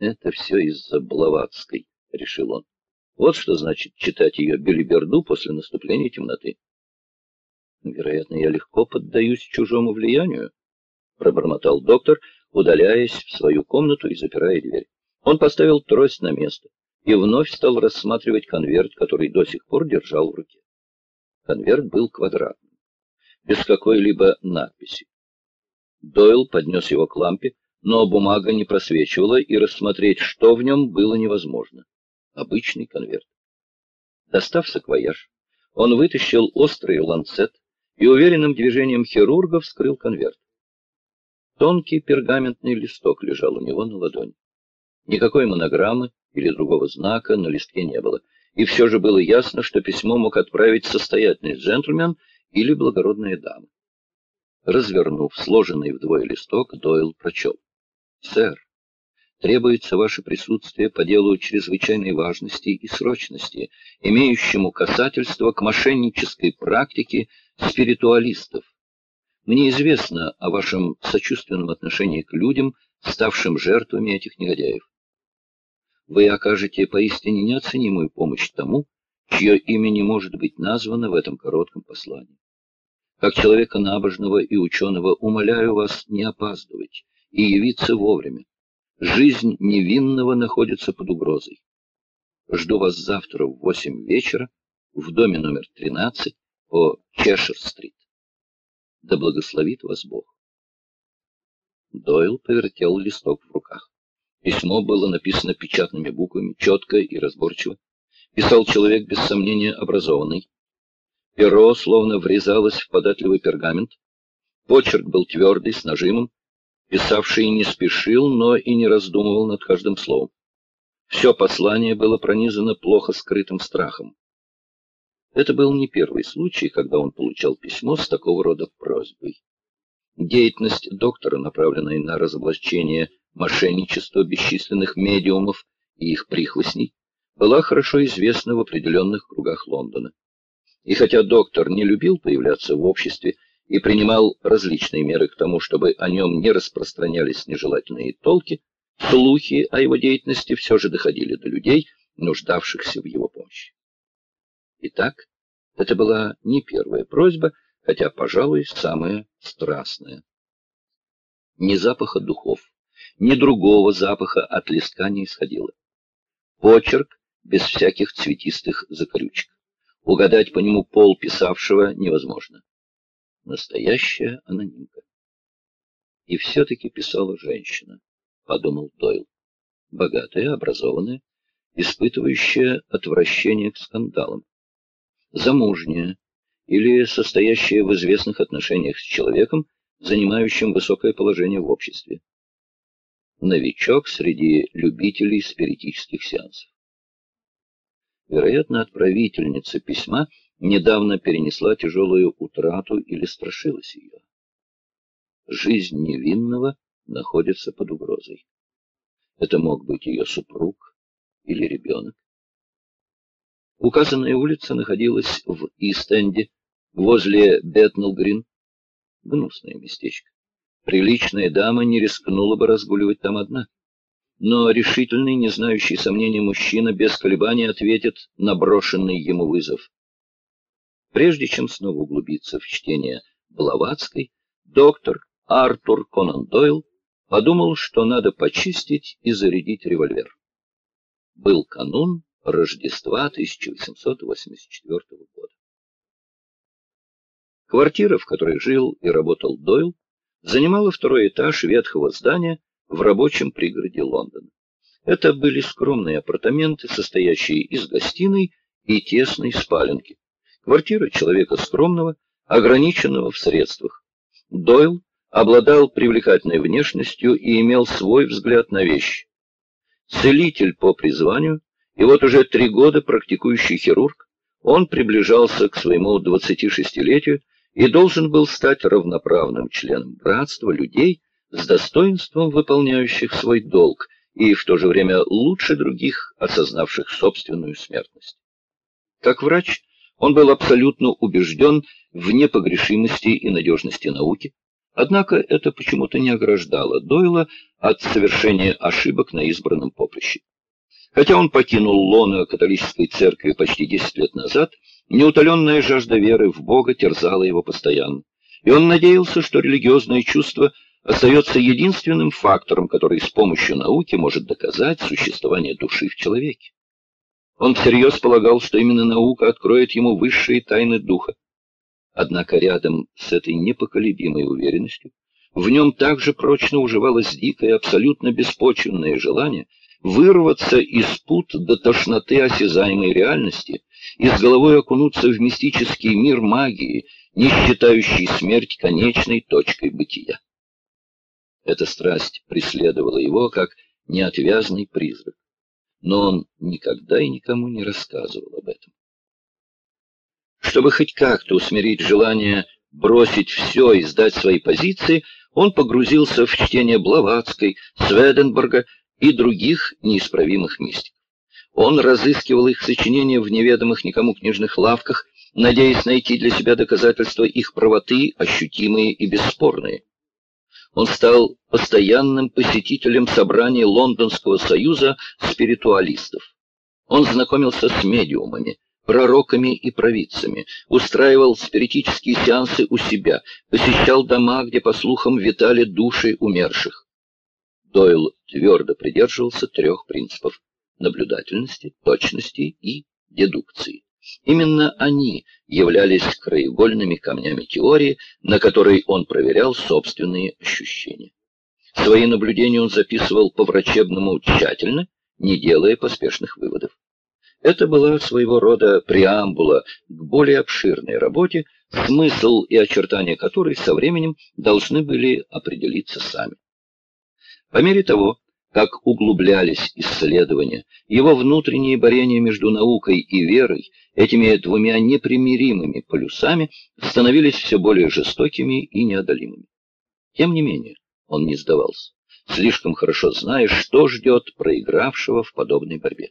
Это все из-за Блаватской, — решил он. Вот что значит читать ее белиберду после наступления темноты. Вероятно, я легко поддаюсь чужому влиянию, — пробормотал доктор, удаляясь в свою комнату и запирая дверь. Он поставил трость на место и вновь стал рассматривать конверт, который до сих пор держал в руке. Конверт был квадратным, без какой-либо надписи. Дойл поднес его к лампе, но бумага не просвечивала, и рассмотреть, что в нем, было невозможно обычный конверт. Достав саквояж, он вытащил острый ланцет и уверенным движением хирурга вскрыл конверт. Тонкий пергаментный листок лежал у него на ладони. Никакой монограммы или другого знака на листке не было, и все же было ясно, что письмо мог отправить состоятельный джентльмен или благородная дама. Развернув сложенный вдвое листок, Дойл прочел. «Сэр, требуется ваше присутствие по делу чрезвычайной важности и срочности, имеющему касательство к мошеннической практике спиритуалистов. Мне известно о вашем сочувственном отношении к людям, ставшим жертвами этих негодяев. Вы окажете поистине неоценимую помощь тому, чье имя не может быть названо в этом коротком послании. Как человека набожного и ученого умоляю вас не опаздывать и явиться вовремя. Жизнь невинного находится под угрозой. Жду вас завтра в восемь вечера в доме номер 13 по Чешер-стрит. Да благословит вас Бог. Дойл повертел листок в руках. Письмо было написано печатными буквами, четко и разборчиво. Писал человек, без сомнения, образованный. Перо словно врезалось в податливый пергамент. Почерк был твердый, с нажимом. Писавший не спешил, но и не раздумывал над каждым словом. Все послание было пронизано плохо скрытым страхом. Это был не первый случай, когда он получал письмо с такого рода просьбой. Деятельность доктора, направленная на разоблачение мошенничества бесчисленных медиумов и их прихвостней, была хорошо известна в определенных кругах Лондона. И хотя доктор не любил появляться в обществе и принимал различные меры к тому, чтобы о нем не распространялись нежелательные толки, слухи о его деятельности все же доходили до людей, нуждавшихся в его помощи. Итак, это была не первая просьба, хотя, пожалуй, самая страстная. Ни запаха духов, ни другого запаха от листка не исходило. Почерк без всяких цветистых закорючек. Угадать по нему пол писавшего невозможно. Настоящая анонимка. И все-таки писала женщина, подумал Дойл. Богатая, образованная, испытывающая отвращение к скандалам. Замужняя или состоящая в известных отношениях с человеком, занимающим высокое положение в обществе. Новичок среди любителей спиритических сеансов. Вероятно, отправительница письма недавно перенесла тяжелую утрату или страшилась ее. Жизнь невинного находится под угрозой. Это мог быть ее супруг или ребенок. Указанная улица находилась в Истенде, возле Бетнелл-Грин. Гнусное местечко. Приличная дама не рискнула бы разгуливать там одна. Но решительный, не знающий сомнений мужчина без колебаний ответит на брошенный ему вызов. Прежде чем снова углубиться в чтение Блаватской, доктор Артур Конан Дойл подумал, что надо почистить и зарядить револьвер. Был канун Рождества 1884 года. Квартира, в которой жил и работал Дойл, занимала второй этаж ветхого здания в рабочем пригороде Лондона. Это были скромные апартаменты, состоящие из гостиной и тесной спаленки. Квартира человека скромного, ограниченного в средствах. Дойл обладал привлекательной внешностью и имел свой взгляд на вещи. Целитель по призванию, и вот уже три года практикующий хирург, он приближался к своему 26-летию и должен был стать равноправным членом братства людей с достоинством выполняющих свой долг и в то же время лучше других, осознавших собственную смертность. Как врач, он был абсолютно убежден в непогрешимости и надежности науки, Однако это почему-то не ограждало Дойла от совершения ошибок на избранном поприще. Хотя он покинул лоно католической церкви почти 10 лет назад, неутоленная жажда веры в Бога терзала его постоянно, и он надеялся, что религиозное чувство остается единственным фактором, который с помощью науки может доказать существование души в человеке. Он всерьез полагал, что именно наука откроет ему высшие тайны духа. Однако рядом с этой непоколебимой уверенностью в нем также прочно уживалось дикое, абсолютно беспочвенное желание вырваться из пут до тошноты осязаемой реальности и с головой окунуться в мистический мир магии, не считающий смерть конечной точкой бытия. Эта страсть преследовала его, как неотвязный призрак, но он никогда и никому не рассказывал об этом. Чтобы хоть как-то усмирить желание бросить все и сдать свои позиции, он погрузился в чтение Блаватской, Сведенберга и других неисправимых мистиков. Он разыскивал их сочинения в неведомых никому книжных лавках, надеясь найти для себя доказательства их правоты, ощутимые и бесспорные. Он стал постоянным посетителем собраний Лондонского союза спиритуалистов. Он знакомился с медиумами, пророками и провидцами, устраивал спиритические сеансы у себя, посещал дома, где, по слухам, витали души умерших. Дойл твердо придерживался трех принципов – наблюдательности, точности и дедукции. Именно они являлись краеугольными камнями теории, на которой он проверял собственные ощущения. Свои наблюдения он записывал по-врачебному тщательно, не делая поспешных выводов. Это была своего рода преамбула к более обширной работе, смысл и очертания которой со временем должны были определиться сами. По мере того, как углублялись исследования, его внутренние борения между наукой и верой, этими двумя непримиримыми полюсами, становились все более жестокими и неодолимыми. Тем не менее, он не сдавался, слишком хорошо зная, что ждет проигравшего в подобной борьбе.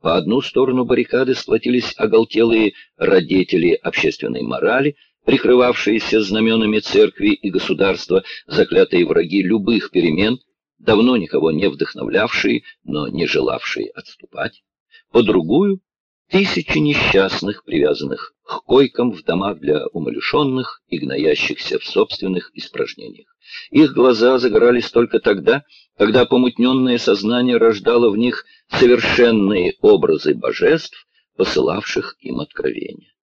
По одну сторону баррикады сплотились оголтелые родители общественной морали, прикрывавшиеся знаменами церкви и государства, заклятые враги любых перемен, давно никого не вдохновлявшие, но не желавшие отступать. По другую — тысячи несчастных, привязанных к койкам в домах для умалишенных и гноящихся в собственных испражнениях. Их глаза загорались только тогда, когда помутненное сознание рождало в них совершенные образы божеств, посылавших им откровения.